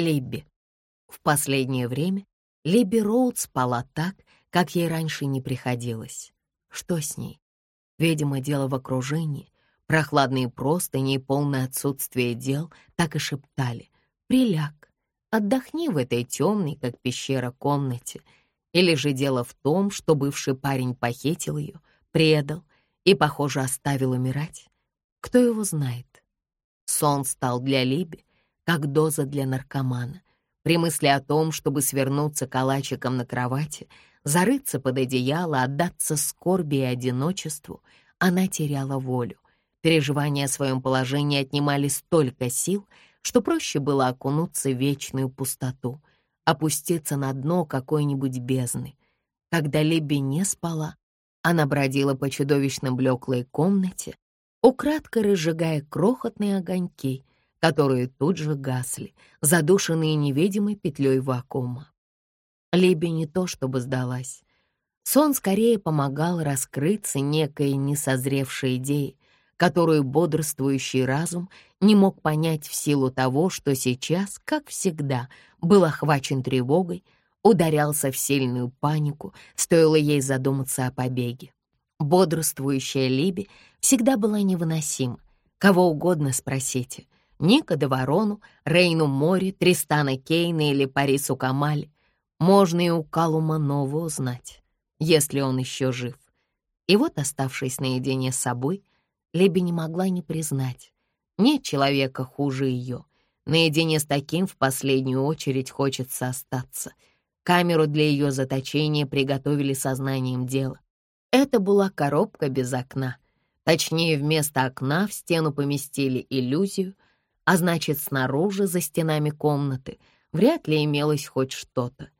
Либби. В последнее время Либби Роуд спала так, как ей раньше не приходилось. Что с ней? Видимо, дело в окружении. Прохладные простыни и полное отсутствие дел так и шептали. «Приляг, отдохни в этой темной, как пещера, комнате». Или же дело в том, что бывший парень похитил ее, предал и, похоже, оставил умирать? Кто его знает? Сон стал для Либи как доза для наркомана. При мысли о том, чтобы свернуться калачиком на кровати, зарыться под одеяло, отдаться скорби и одиночеству, она теряла волю. Переживания о своем положении отнимали столько сил, что проще было окунуться в вечную пустоту, опуститься на дно какой-нибудь бездны. Когда Либби не спала, она бродила по чудовищно блеклой комнате, украдкой разжигая крохотные огоньки, которые тут же гасли, задушенные невидимой петлей вакуума. Либи не то чтобы сдалась. Сон скорее помогал раскрыться некой несозревшей идее, которую бодрствующий разум не мог понять в силу того, что сейчас, как всегда, был охвачен тревогой, ударялся в сильную панику, стоило ей задуматься о побеге. Бодрствующая Либи всегда была невыносима. Кого угодно спросите — Ника де Ворону, Рейну Мори, Тристана Кейна или Парису Камаль. Можно и у Калума Нова узнать, если он еще жив. И вот, оставшись наедине с собой, Леби не могла не признать. Нет человека хуже ее. Наедине с таким в последнюю очередь хочется остаться. Камеру для ее заточения приготовили сознанием дела. Это была коробка без окна. Точнее, вместо окна в стену поместили иллюзию — а значит, снаружи, за стенами комнаты, вряд ли имелось хоть что-то.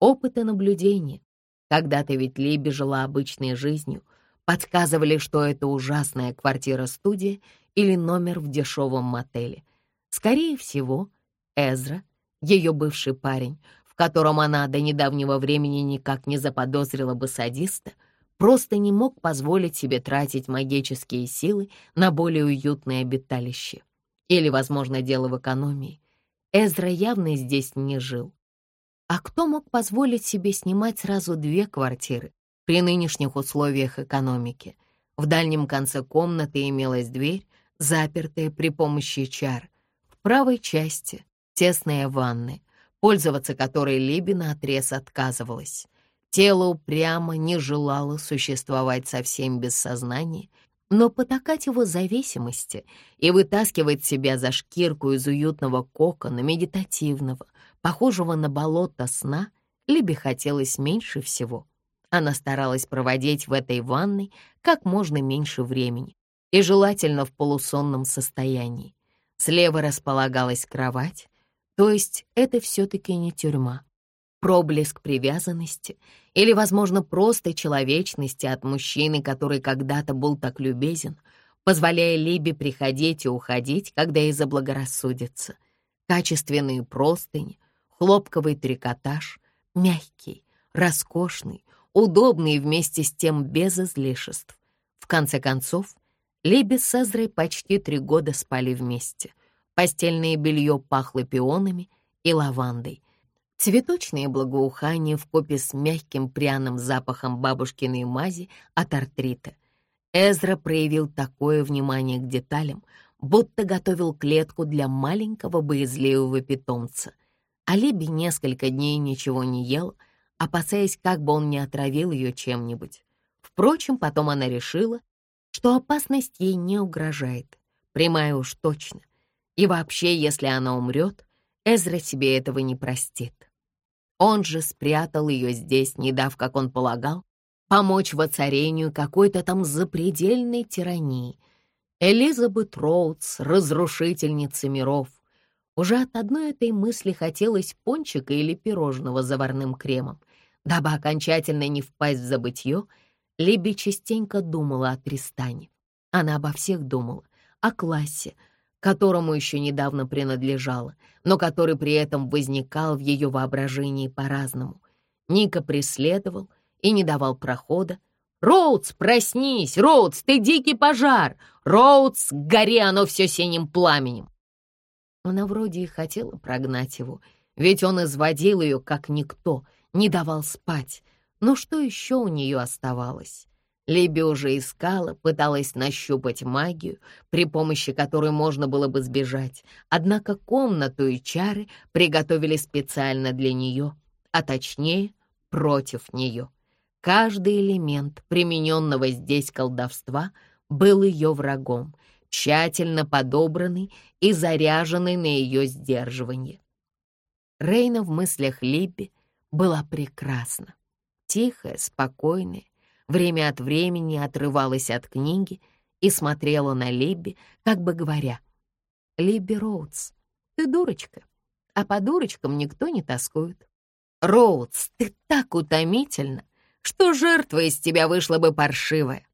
Опыт и наблюдение. Когда-то ведь Либи жила обычной жизнью, подсказывали, что это ужасная квартира-студия или номер в дешевом мотеле. Скорее всего, Эзра, ее бывший парень, в котором она до недавнего времени никак не заподозрила бы садиста, просто не мог позволить себе тратить магические силы на более уютное обиталище. Или, возможно, дело в экономии. Эзра явно здесь не жил. А кто мог позволить себе снимать сразу две квартиры при нынешних условиях экономики? В дальнем конце комнаты имелась дверь, запертая при помощи чар. В правой части — тесная ванная, пользоваться которой Либина отрез отказывалась. Тело упрямо не желало существовать совсем без сознания но потакать его зависимости и вытаскивать себя за шкирку из уютного кокона медитативного, похожего на болото сна, Либе хотелось меньше всего. Она старалась проводить в этой ванной как можно меньше времени и желательно в полусонном состоянии. Слева располагалась кровать, то есть это все-таки не тюрьма проблеск привязанности или, возможно, просто человечности от мужчины, который когда-то был так любезен, позволяя Либе приходить и уходить, когда ей заблагорассудится. Качественные простыни, хлопковый трикотаж, мягкий, роскошный, удобный вместе с тем без излишеств. В конце концов, Либи с Эзрой почти три года спали вместе. Постельное белье пахло пионами и лавандой, Цветочные благоухания вкупе с мягким пряным запахом бабушкиной мази от артрита. Эзра проявил такое внимание к деталям, будто готовил клетку для маленького боязливого питомца. Алиби несколько дней ничего не ел, опасаясь, как бы он не отравил ее чем-нибудь. Впрочем, потом она решила, что опасность ей не угрожает, прямая уж точно. И вообще, если она умрет, Эзра себе этого не простит. Он же спрятал ее здесь, не дав, как он полагал, помочь воцарению какой-то там запредельной тирании. Элизабет Роудс, разрушительница миров. Уже от одной этой мысли хотелось пончика или пирожного заварным кремом. Дабы окончательно не впасть в забытье, Либи частенько думала о Тристане. Она обо всех думала, о классе, которому еще недавно принадлежала, но который при этом возникал в ее воображении по-разному. Ника преследовал и не давал прохода. «Роудс, проснись! Роудс, ты дикий пожар! Роудс, гори оно все синим пламенем!» Она вроде и хотела прогнать его, ведь он изводил ее как никто, не давал спать. Но что еще у нее оставалось? Либи уже искала, пыталась нащупать магию, при помощи которой можно было бы сбежать, однако комнату и чары приготовили специально для нее, а точнее, против нее. Каждый элемент примененного здесь колдовства был ее врагом, тщательно подобранный и заряженный на ее сдерживание. Рейна в мыслях Либби была прекрасна, тихая, спокойная, время от времени отрывалась от книги и смотрела на Либби, как бы говоря, «Либби Роудс, ты дурочка, а по дурочкам никто не тоскует. Роудс, ты так утомительна, что жертва из тебя вышла бы паршивая».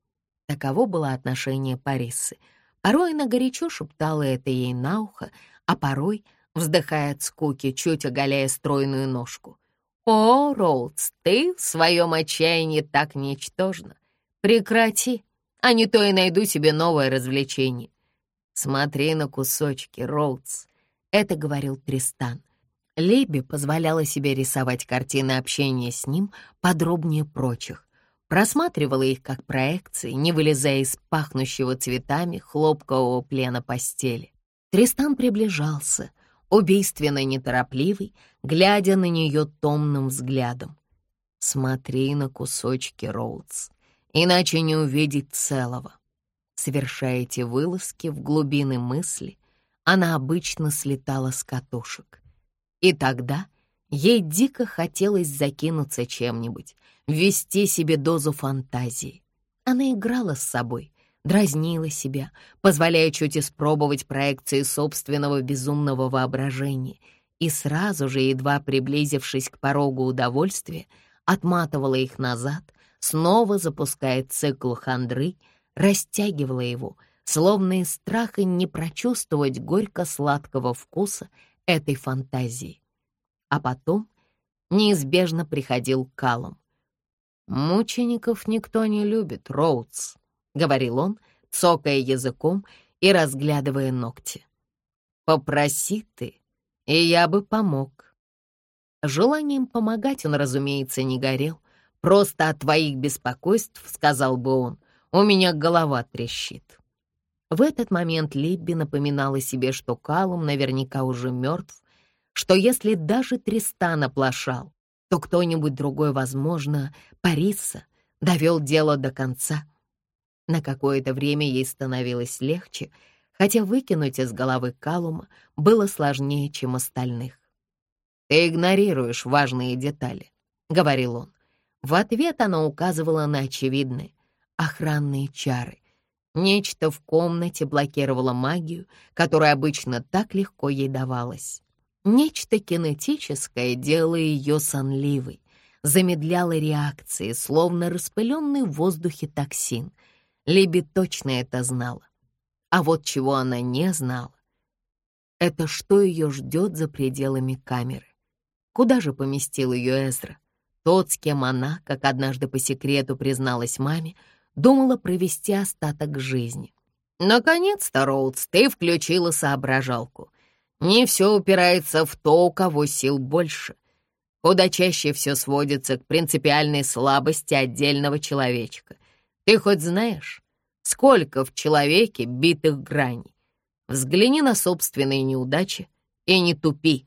Таково было отношение Парисы. Порой она горячо шептала это ей на ухо, а порой, вздыхая от скуки, чуть оголяя стройную ножку. «О, Роудс, ты в своем отчаянии так ничтожна. Прекрати, а не то и найду себе новое развлечение. Смотри на кусочки, Роудс», — это говорил Тристан. Леби позволяла себе рисовать картины общения с ним подробнее прочих, просматривала их как проекции, не вылезая из пахнущего цветами хлопкового плена постели. Тристан приближался — убийственно неторопливый, глядя на нее томным взглядом. «Смотри на кусочки, Роудс, иначе не увидеть целого». Совершая эти вылазки в глубины мысли, она обычно слетала с катушек. И тогда ей дико хотелось закинуться чем-нибудь, ввести себе дозу фантазии. Она играла с собой, дразнила себя, позволяя чуть испробовать проекции собственного безумного воображения, и сразу же, едва приблизившись к порогу удовольствия, отматывала их назад, снова запуская цикл хандры, растягивала его, словно из страха не прочувствовать горько-сладкого вкуса этой фантазии. А потом неизбежно приходил Калум. «Мучеников никто не любит, Роудс», — говорил он, цокая языком и разглядывая ногти. «Попроси ты, и я бы помог». Желанием помогать он, разумеется, не горел. «Просто от твоих беспокойств, — сказал бы он, — у меня голова трещит». В этот момент Либби напоминала себе, что Калум наверняка уже мертв, что если даже Тристан оплошал, то кто-нибудь другой, возможно, Париса, довел дело до конца — на какое-то время ей становилось легче, хотя выкинуть из головы Калума было сложнее, чем остальных. «Ты игнорируешь важные детали», — говорил он. В ответ она указывала на очевидные охранные чары. Нечто в комнате блокировало магию, которая обычно так легко ей давалась. Нечто кинетическое делало ее сонливой, замедляло реакции, словно распыленный в воздухе токсин — Либи точно это знала. А вот чего она не знала, это что ее ждет за пределами камеры. Куда же поместил ее Эзра? Тот, с кем она, как однажды по секрету призналась маме, думала провести остаток жизни. Наконец-то, Роудс, ты включила соображалку. Не все упирается в то, у кого сил больше. Куда чаще все сводится к принципиальной слабости отдельного человечка. Ты хоть знаешь, сколько в человеке битых граней? Взгляни на собственные неудачи и не тупи.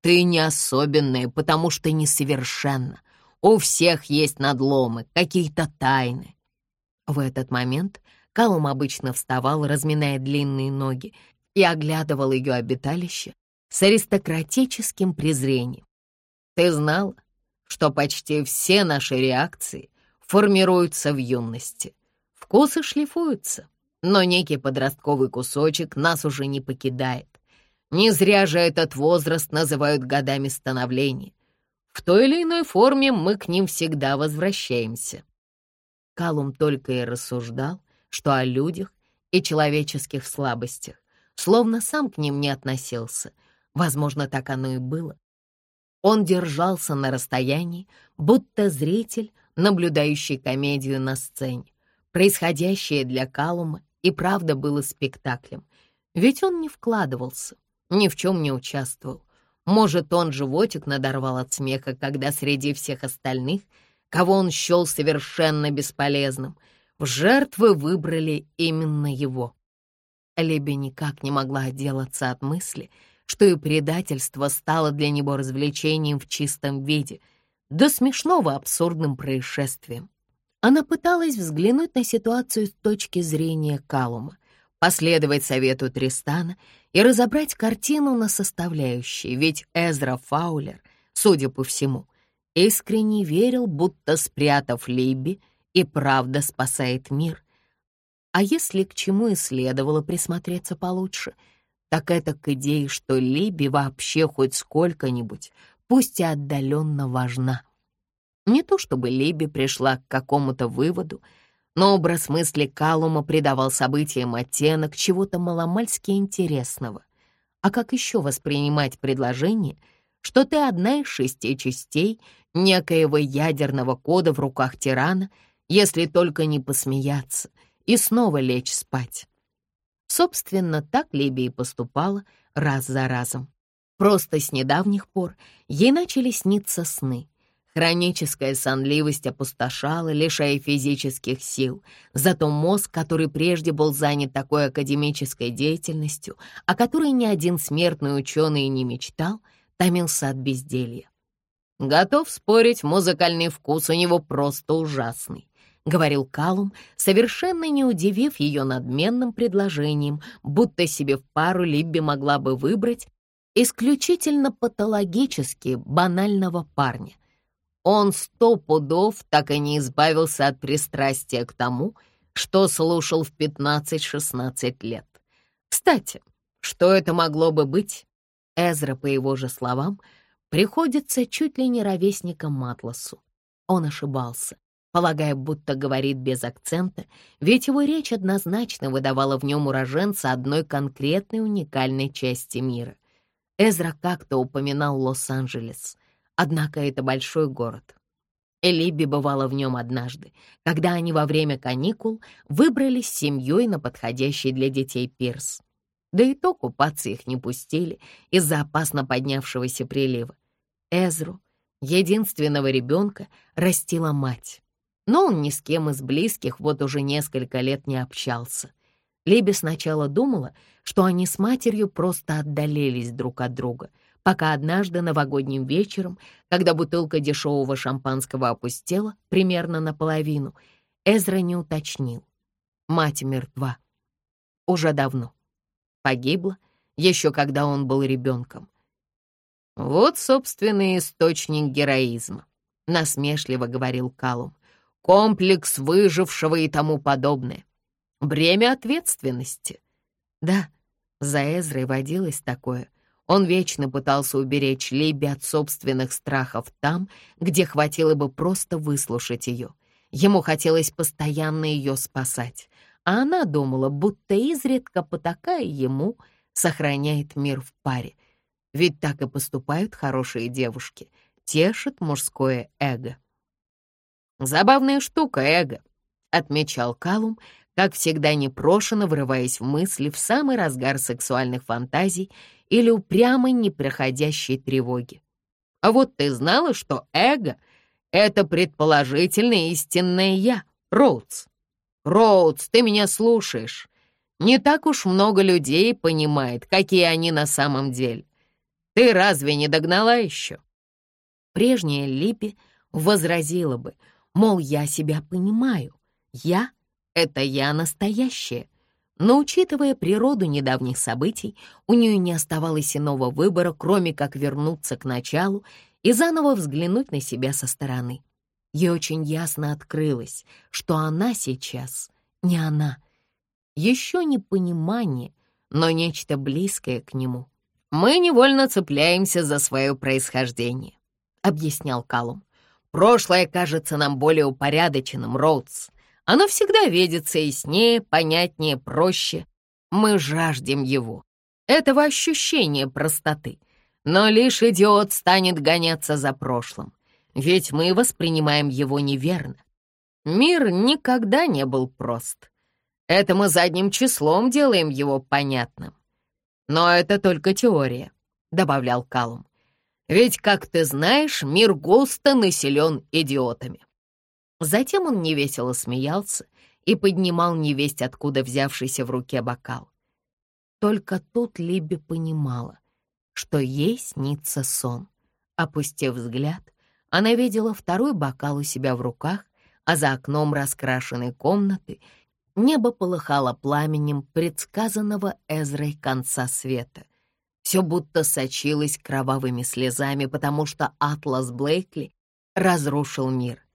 Ты не особенная, потому что несовершенна. У всех есть надломы, какие-то тайны. В этот момент Калум обычно вставал, разминая длинные ноги, и оглядывал ее обиталище с аристократическим презрением. Ты знала, что почти все наши реакции формируются в юности. Вкусы шлифуются, но некий подростковый кусочек нас уже не покидает. Не зря же этот возраст называют годами становления. В той или иной форме мы к ним всегда возвращаемся. Калум только и рассуждал, что о людях и человеческих слабостях, словно сам к ним не относился. Возможно, так оно и было. Он держался на расстоянии, будто зритель, наблюдающий комедию на сцене. Происходящее для Калума и правда было спектаклем, ведь он не вкладывался, ни в чем не участвовал. Может, он животик надорвал от смеха, когда среди всех остальных, кого он счел совершенно бесполезным, в жертвы выбрали именно его. Леби никак не могла отделаться от мысли, что и предательство стало для него развлечением в чистом виде, до смешного абсурдным происшествием. Она пыталась взглянуть на ситуацию с точки зрения Калума, последовать совету Тристана и разобрать картину на составляющие, ведь Эзра Фаулер, судя по всему, искренне верил, будто, спрятав Либби, и правда спасает мир. А если к чему и следовало присмотреться получше, так это к идее, что Либби вообще хоть сколько-нибудь, пусть и отдаленно важна. Не то чтобы Либби пришла к какому-то выводу, но образ мысли Калума придавал событиям оттенок чего-то маломальски интересного. А как еще воспринимать предложение, что ты одна из шести частей некоего ядерного кода в руках тирана, если только не посмеяться и снова лечь спать? Собственно, так Либи и поступала раз за разом. Просто с недавних пор ей начали сниться сны — Хроническая сонливость опустошала, лишая физических сил. Зато мозг, который прежде был занят такой академической деятельностью, о которой ни один смертный ученый не мечтал, томился от безделья. «Готов спорить, музыкальный вкус у него просто ужасный», — говорил Калум, совершенно не удивив ее надменным предложением, будто себе в пару Либби могла бы выбрать исключительно патологически банального парня — он сто пудов так и не избавился от пристрастия к тому, что слушал в 15-16 лет. Кстати, что это могло бы быть? Эзра, по его же словам, приходится чуть ли не ровесником Матласу. Он ошибался, полагая, будто говорит без акцента, ведь его речь однозначно выдавала в нем уроженца одной конкретной уникальной части мира. Эзра как-то упоминал Лос-Анджелес — Однако это большой город. Элиби бывала в нем однажды, когда они во время каникул выбрались с семьей на подходящий для детей пирс. Да и то купаться их не пустили из-за опасно поднявшегося прилива. Эзру, единственного ребенка, растила мать. Но он ни с кем из близких вот уже несколько лет не общался. Либи сначала думала, что они с матерью просто отдалились друг от друга — пока однажды новогодним вечером, когда бутылка дешевого шампанского опустела примерно наполовину, Эзра не уточнил. Мать мертва. Уже давно. Погибла, еще когда он был ребенком. «Вот, собственный источник героизма», — насмешливо говорил Калум. «Комплекс выжившего и тому подобное. Бремя ответственности». Да, за Эзрой водилось такое — он вечно пытался уберечь Либи от собственных страхов там, где хватило бы просто выслушать ее. Ему хотелось постоянно ее спасать, а она думала, будто изредка потакая ему, сохраняет мир в паре. Ведь так и поступают хорошие девушки, тешат мужское эго. «Забавная штука, эго», — отмечал Калум, как всегда непрошено врываясь в мысли в самый разгар сексуальных фантазий или упрямой непроходящей тревоги. А вот ты знала, что эго — это предположительно истинное «я», Роудс? Роудс, ты меня слушаешь. Не так уж много людей понимает, какие они на самом деле. Ты разве не догнала еще? Прежняя Липи возразила бы, мол, я себя понимаю. Я — это я настоящая. Но, учитывая природу недавних событий, у нее не оставалось иного выбора, кроме как вернуться к началу и заново взглянуть на себя со стороны. Ей очень ясно открылось, что она сейчас не она. Еще не понимание, но нечто близкое к нему. «Мы невольно цепляемся за свое происхождение», — объяснял Калум. «Прошлое кажется нам более упорядоченным, Роудс. Оно всегда видится яснее, понятнее, проще. Мы жаждем его, этого ощущения простоты. Но лишь идиот станет гоняться за прошлым, ведь мы воспринимаем его неверно. Мир никогда не был прост. Это мы задним числом делаем его понятным. «Но это только теория», — добавлял Калум. «Ведь, как ты знаешь, мир густо населен идиотами». Затем он невесело смеялся и поднимал невесть, откуда взявшийся в руке бокал. Только тут Либби понимала, что ей снится сон. Опустив взгляд, она видела второй бокал у себя в руках, а за окном раскрашенной комнаты небо полыхало пламенем предсказанного Эзрой конца света. Все будто сочилось кровавыми слезами, потому что Атлас Блейкли разрушил мир.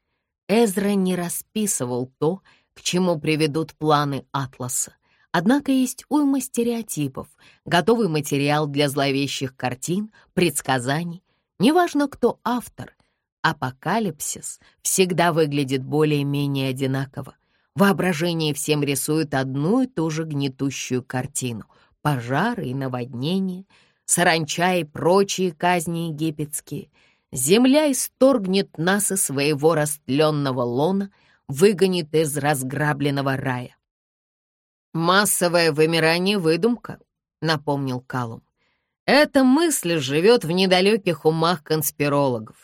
Эзра не расписывал то, к чему приведут планы Атласа. Однако есть уйма стереотипов, готовый материал для зловещих картин, предсказаний. Неважно, кто автор, апокалипсис всегда выглядит более-менее одинаково. Воображение всем рисует одну и ту же гнетущую картину — пожары и наводнения, саранча и прочие казни египетские. Земля исторгнет нас из своего растленного лона, выгонит из разграбленного рая. «Массовое вымирание — выдумка», — напомнил Калум. «Эта мысль живет в недалеких умах конспирологов.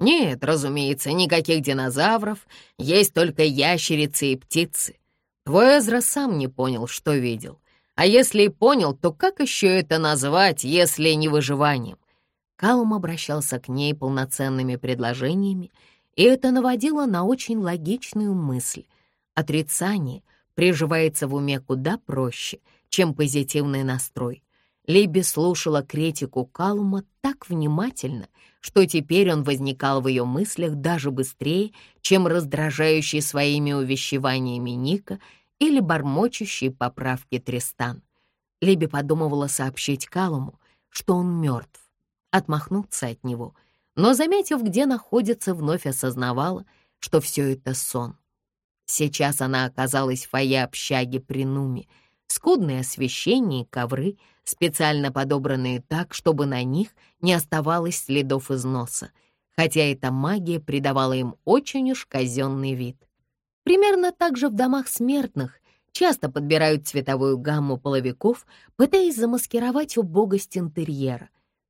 Нет, разумеется, никаких динозавров, есть только ящерицы и птицы. Твой Эзра сам не понял, что видел. А если и понял, то как еще это назвать, если не выживанием?» Калум обращался к ней полноценными предложениями, и это наводило на очень логичную мысль. Отрицание — приживается в уме куда проще, чем позитивный настрой. Либи слушала критику Калума так внимательно, что теперь он возникал в ее мыслях даже быстрее, чем раздражающий своими увещеваниями Ника или бормочущий поправки Тристан. Либи подумывала сообщить Калуму, что он мертв, отмахнуться от него, но, заметив, где находится, вновь осознавала, что все это сон. Сейчас она оказалась в фойе общаги при Нуме. Скудное освещение и ковры, специально подобранные так, чтобы на них не оставалось следов износа, хотя эта магия придавала им очень уж казенный вид. Примерно так же в домах смертных часто подбирают цветовую гамму половиков, пытаясь замаскировать убогость интерьера,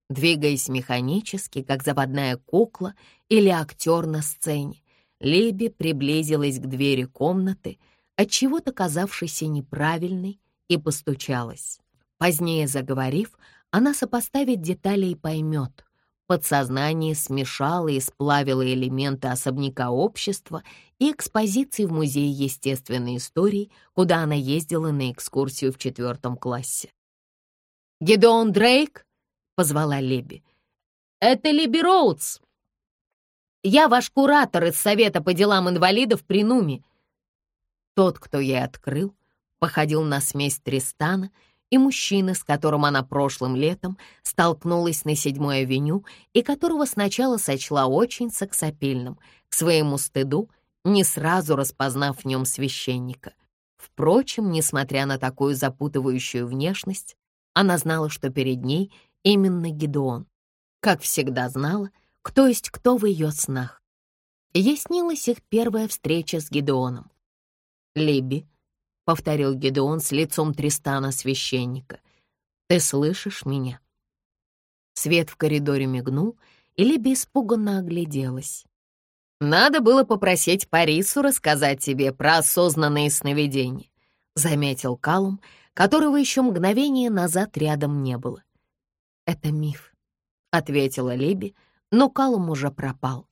двигаясь механически, как заводная кукла или актер на сцене, Леби приблизилась к двери комнаты, отчего-то казавшейся неправильной, и постучалась. Позднее заговорив, она сопоставит детали и поймет. Подсознание смешало и сплавило элементы особняка общества и экспозиции в Музее естественной истории, куда она ездила на экскурсию в четвертом классе. «Гедеон Дрейк?» — позвала Леби. «Это Либи Роудс!» Я ваш куратор из Совета по делам инвалидов при Нуме». Тот, кто ей открыл, походил на смесь Тристана и мужчины, с которым она прошлым летом столкнулась на седьмой авеню и которого сначала сочла очень сексапильным, к своему стыду, не сразу распознав в нем священника. Впрочем, несмотря на такую запутывающую внешность, она знала, что перед ней именно Гедеон. Как всегда знала, кто есть кто в ее снах. Ей снилась их первая встреча с Гедеоном. «Либби», — повторил Гедеон с лицом Тристана священника, — «ты слышишь меня?» Свет в коридоре мигнул, и Либби испуганно огляделась. «Надо было попросить Парису рассказать тебе про осознанные сновидения», — заметил Калум, которого еще мгновение назад рядом не было. «Это миф», — ответила Либи, — но Калум уже пропал.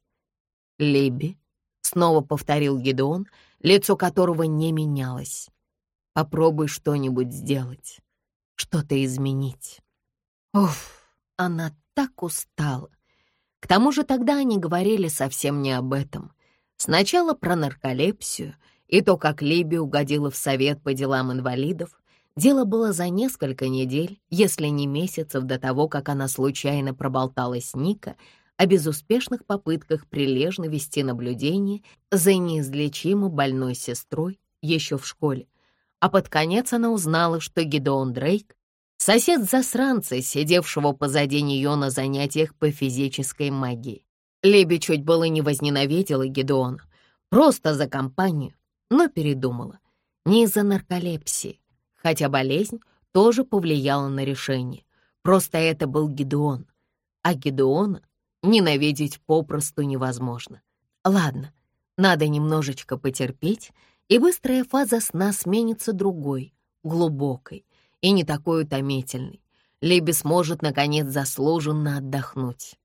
«Либби», — снова повторил Гедеон, лицо которого не менялось. «Попробуй что-нибудь сделать, что-то изменить». Уф, она так устала. К тому же тогда они говорили совсем не об этом. Сначала про нарколепсию и то, как Либи угодила в совет по делам инвалидов. Дело было за несколько недель, если не месяцев до того, как она случайно проболталась Ника о безуспешных попытках прилежно вести наблюдение за неизлечимо больной сестрой еще в школе. А под конец она узнала, что Гидеон Дрейк — сосед засранца, сидевшего позади нее на занятиях по физической магии. Леби чуть было не возненавидела Гидеона, просто за компанию, но передумала. Не из-за нарколепсии, хотя болезнь тоже повлияло на решение. Просто это был Гедеон. А Гедеона ненавидеть попросту невозможно. Ладно, надо немножечко потерпеть, и быстрая фаза сна сменится другой, глубокой и не такой утомительной. Либи сможет, наконец, заслуженно отдохнуть.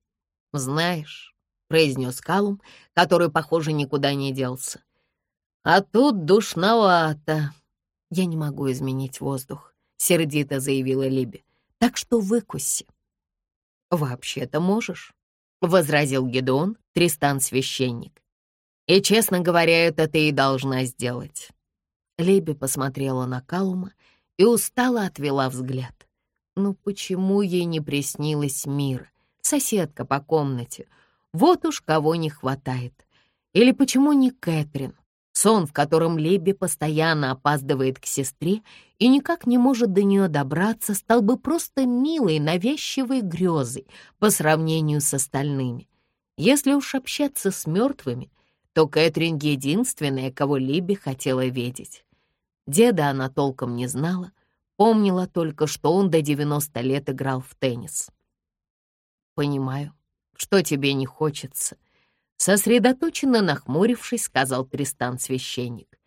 «Знаешь», — произнес Калум, который, похоже, никуда не делся, «а тут душновато». «Я не могу изменить воздух», — сердито заявила Либи, «так что выкуси». «Вообще-то можешь», — возразил Гедеон, Тристан-священник. «И, честно говоря, это ты и должна сделать». Либи посмотрела на Калума и устало отвела взгляд. Ну почему ей не приснилось мир? Соседка по комнате. Вот уж кого не хватает. Или почему не Кэтрин? Сон, в котором Леби постоянно опаздывает к сестре и никак не может до нее добраться, стал бы просто милой, навязчивой грезой по сравнению с остальными. Если уж общаться с мертвыми, то Кэтрин единственная, кого Либи хотела видеть. Деда она толком не знала, помнила только, что он до 90 лет играл в теннис. «Понимаю, что тебе не хочется», — сосредоточенно нахмурившись, сказал Тристан-священник.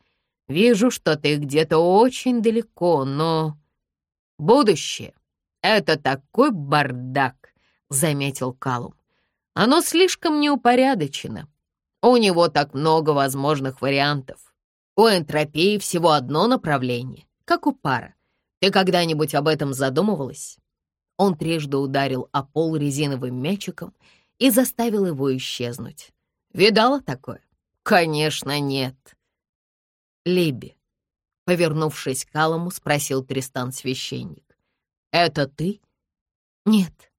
«Вижу, что ты где-то очень далеко, но...» «Будущее — это такой бардак», — заметил Калум. «Оно слишком неупорядочено. У него так много возможных вариантов. У энтропии всего одно направление, как у пара. Ты когда-нибудь об этом задумывалась?» Он трижды ударил о пол резиновым мячиком и заставил его исчезнуть. «Видала такое?» «Конечно, нет». «Либи», — повернувшись к Алому, спросил Тристан-священник. «Это ты?» «Нет,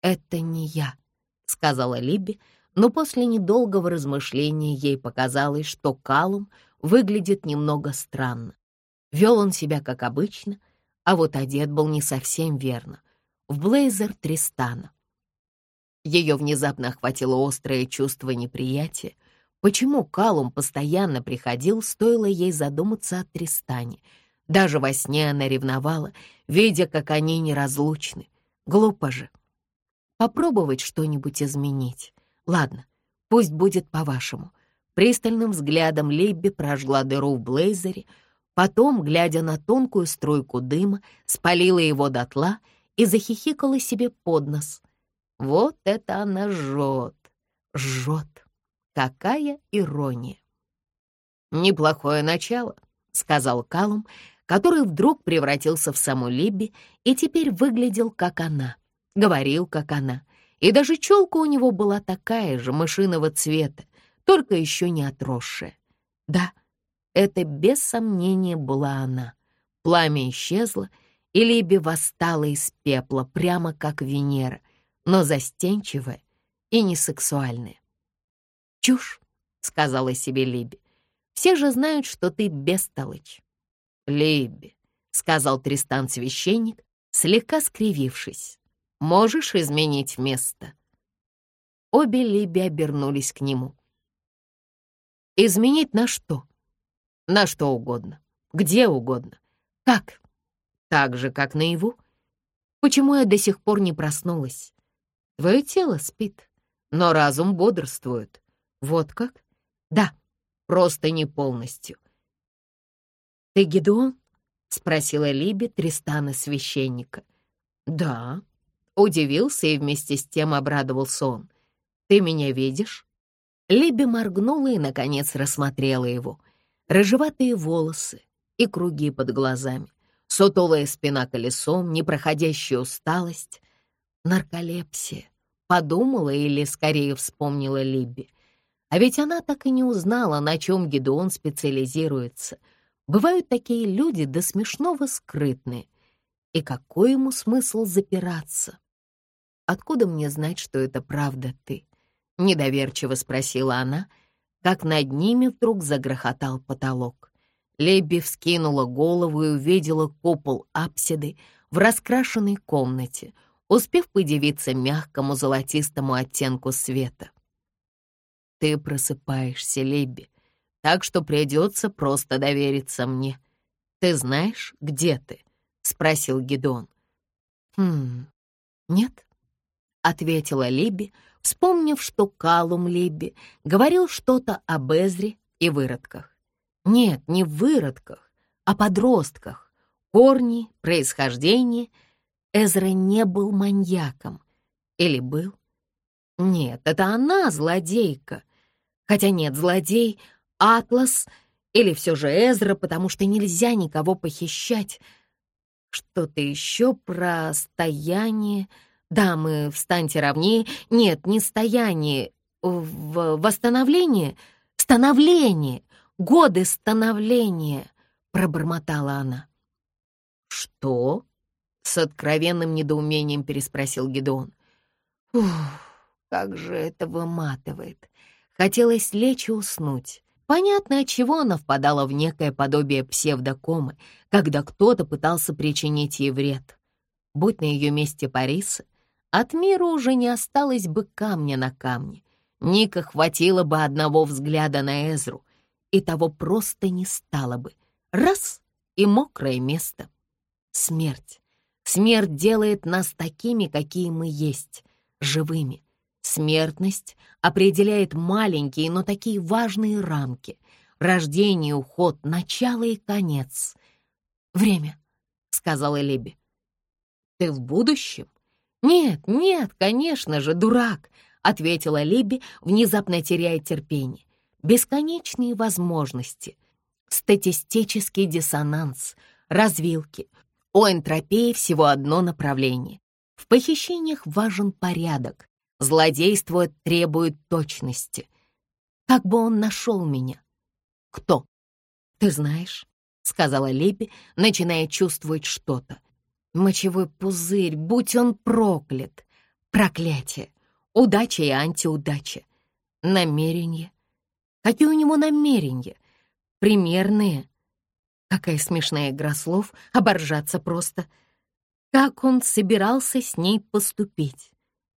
это не я», — сказала Либи, но после недолгого размышления ей показалось, что Калум выглядит немного странно. Вел он себя как обычно, а вот одет был не совсем верно, в блейзер Тристана. Ее внезапно охватило острое чувство неприятия. Почему Калум постоянно приходил, стоило ей задуматься о Тристане. Даже во сне она ревновала, видя, как они неразлучны. Глупо же. Попробовать что-нибудь изменить. Ладно, пусть будет по-вашему. Пристальным взглядом Либби прожгла дыру в блейзере, потом, глядя на тонкую струйку дыма, спалила его дотла и захихикала себе под нос. Вот это она жжет, жжет. Какая ирония! «Неплохое начало», — сказал Калум, который вдруг превратился в саму Либби и теперь выглядел как она, говорил как она, и даже челка у него была такая же, мышиного цвета, только еще не отросшая. Да, это без сомнения была она. Пламя исчезло, и Либи восстала из пепла, прямо как Венера, но застенчивая и несексуальная. «Чушь», — сказала себе Либи, — «все же знают, что ты бестолочь». «Либи», — сказал Тристан-священник, слегка скривившись, — «можешь изменить место?» Обе Либи обернулись к нему. Изменить на что? На что угодно. Где угодно. Как? Так же, как наяву? Почему я до сих пор не проснулась? Твое тело спит, но разум бодрствует. Вот как? Да, просто не полностью. Ты Гедеон? Спросила Либи Тристана священника. Да, удивился и вместе с тем обрадовался он. Ты меня видишь? Либи моргнула и, наконец, рассмотрела его. Рыжеватые волосы и круги под глазами, сутулая спина колесом, непроходящая усталость. Нарколепсия. Подумала или, скорее, вспомнила Либби. А ведь она так и не узнала, на чем Гедеон специализируется. Бывают такие люди до смешного скрытные. И какой ему смысл запираться? Откуда мне знать, что это правда ты? — недоверчиво спросила она, как над ними вдруг загрохотал потолок. Лебби вскинула голову и увидела купол апсиды в раскрашенной комнате, успев подивиться мягкому золотистому оттенку света. «Ты просыпаешься, Лебби, так что придется просто довериться мне. Ты знаешь, где ты?» — спросил Гедон. «Хм, нет», — ответила Либи, вспомнив, что Калум Либи говорил что-то об Эзре и выродках. Нет, не в выродках, а подростках. Корни, происхождение. Эзра не был маньяком. Или был? Нет, это она злодейка. Хотя нет, злодей — Атлас или все же Эзра, потому что нельзя никого похищать. Что-то еще про стояние. Дамы, встаньте ровнее. Нет, не стояние. В восстановление. Становление. Годы становления, пробормотала она. Что? С откровенным недоумением переспросил Гедеон. Ух, как же это выматывает. Хотелось лечь и уснуть. Понятно, от чего она впадала в некое подобие псевдокомы, когда кто-то пытался причинить ей вред. Будь на ее месте Париса, от мира уже не осталось бы камня на камне. Ника хватило бы одного взгляда на Эзру, и того просто не стало бы. Раз — и мокрое место. Смерть. Смерть делает нас такими, какие мы есть, живыми. Смертность определяет маленькие, но такие важные рамки. Рождение, уход, начало и конец. «Время», — сказала Либи. «Ты в будущем?» «Нет, нет, конечно же, дурак», — ответила Либи, внезапно теряя терпение. «Бесконечные возможности, статистический диссонанс, развилки. У энтропии всего одно направление. В похищениях важен порядок, Злодейство требует точности. Как бы он нашел меня? Кто? Ты знаешь, — сказала Лепи, начиная чувствовать что-то. Мочевой пузырь, будь он проклят. Проклятие. Удача и антиудача. Намерения. Какие у него намерения? Примерные. Какая смешная игра слов, оборжаться просто. Как он собирался с ней поступить?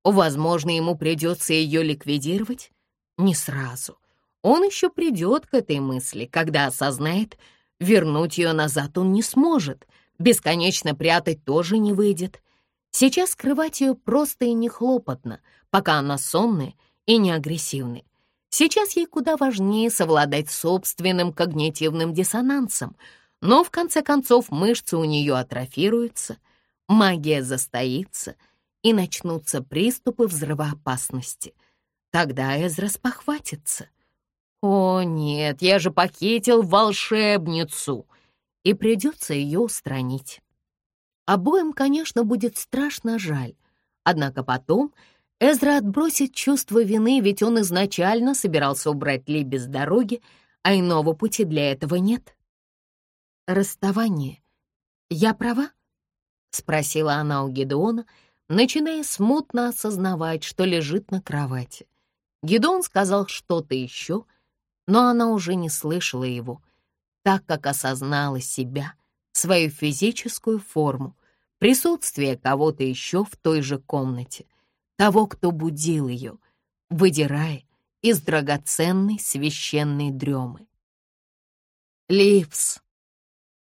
Возможно, ему придется ее ликвидировать? Не сразу. Он еще придет к этой мысли, когда осознает, вернуть ее назад он не сможет, бесконечно прятать тоже не выйдет. Сейчас скрывать ее просто и не хлопотно, пока она сонная и не агрессивная. Сейчас ей куда важнее совладать собственным когнитивным диссонансом, но в конце концов мышцы у нее атрофируются, магия застоится — и начнутся приступы взрывоопасности. Тогда Эзра спохватится. «О, нет, я же похитил волшебницу!» И придется ее устранить. Обоим, конечно, будет страшно жаль. Однако потом Эзра отбросит чувство вины, ведь он изначально собирался убрать Ли с дороги, а иного пути для этого нет. «Расставание. Я права?» — спросила она у Гедеона, — начиная смутно осознавать, что лежит на кровати. Гедон сказал что-то еще, но она уже не слышала его, так как осознала себя, свою физическую форму, присутствие кого-то еще в той же комнате, того, кто будил ее, выдирая из драгоценной священной дремы. «Ливс!»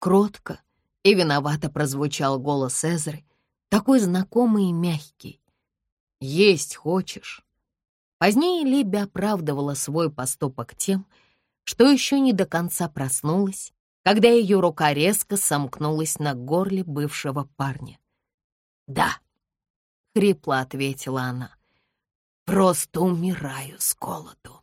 Кротко и виновато прозвучал голос Эзры, такой знакомый и мягкий. «Есть хочешь?» Позднее Либи оправдывала свой поступок тем, что еще не до конца проснулась, когда ее рука резко сомкнулась на горле бывшего парня. «Да», — хрипло ответила она, — «просто умираю с голоду».